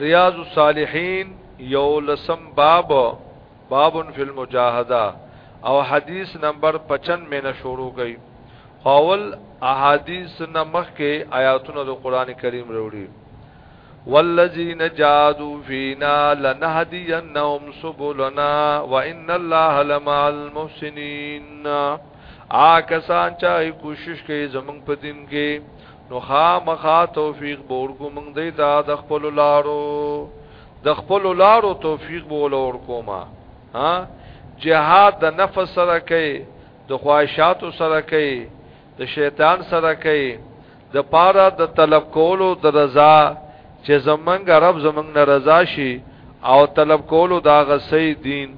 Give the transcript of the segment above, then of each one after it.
ریاض الصالحین یو لسم باب باب فی المجاهده او حدیث نمبر 55 میں نه شروع کړي اول احادیث نمخ کې آیاتونه د قران کریم وروړي والذین جادوا فینا لنهدینهم سبلنا وان الله لمع المحسنین آ کسان چې کوشش کوي زمونږ په دین کې نو خامخا توفیق به ورکو موږ دی ته د خپل لارو د خپل لارو توفیق به ولور کوما ها جهاد د نفس سره کوي د خواهشاتو سره کوي د شیطان سره کوي د پاره د طلب کولو د رضا چې زمنګ رب زمنګ نه رضا شي او طلب کولو دا غسي دین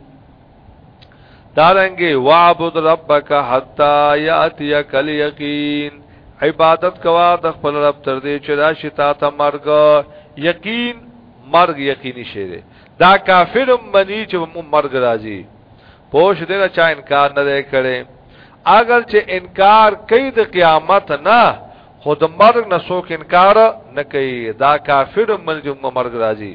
دارنګي وعبد ربک حتا یاتیک الیقین عبادت کوا د خپل رب تر دې چې راشي تا ته مرګ یقین مرګ یقیني شی دی دا کافر منی چې مرګ راځي پوش دې نه چا انکار نه کړي اگر چې انکار کوي د قیامت نه خود مرګ نه څوک انکار نه کوي دا کافر منی چې مرګ راځي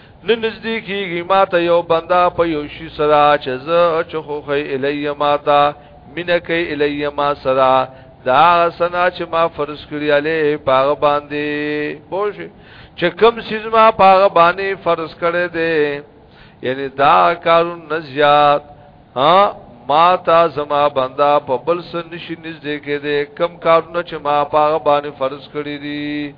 نه نږدې کیږي ما ته یو بندا په یو شي سره چې زه چې خوخی الی ما ته مینه کوي الی ما سره دا سنا چې ما فرض کړی علی پاغه باندې پوه چې کم سیز ما پاغه باندې فرض کړی دی یعنی دا کارون نزیات ها ما تا زما بندا په بل سن نشي نږدې کېده کم کارونه چې ما پاغه باندې فرض کړی دي